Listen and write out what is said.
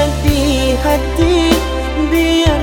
هدي هدي بيدي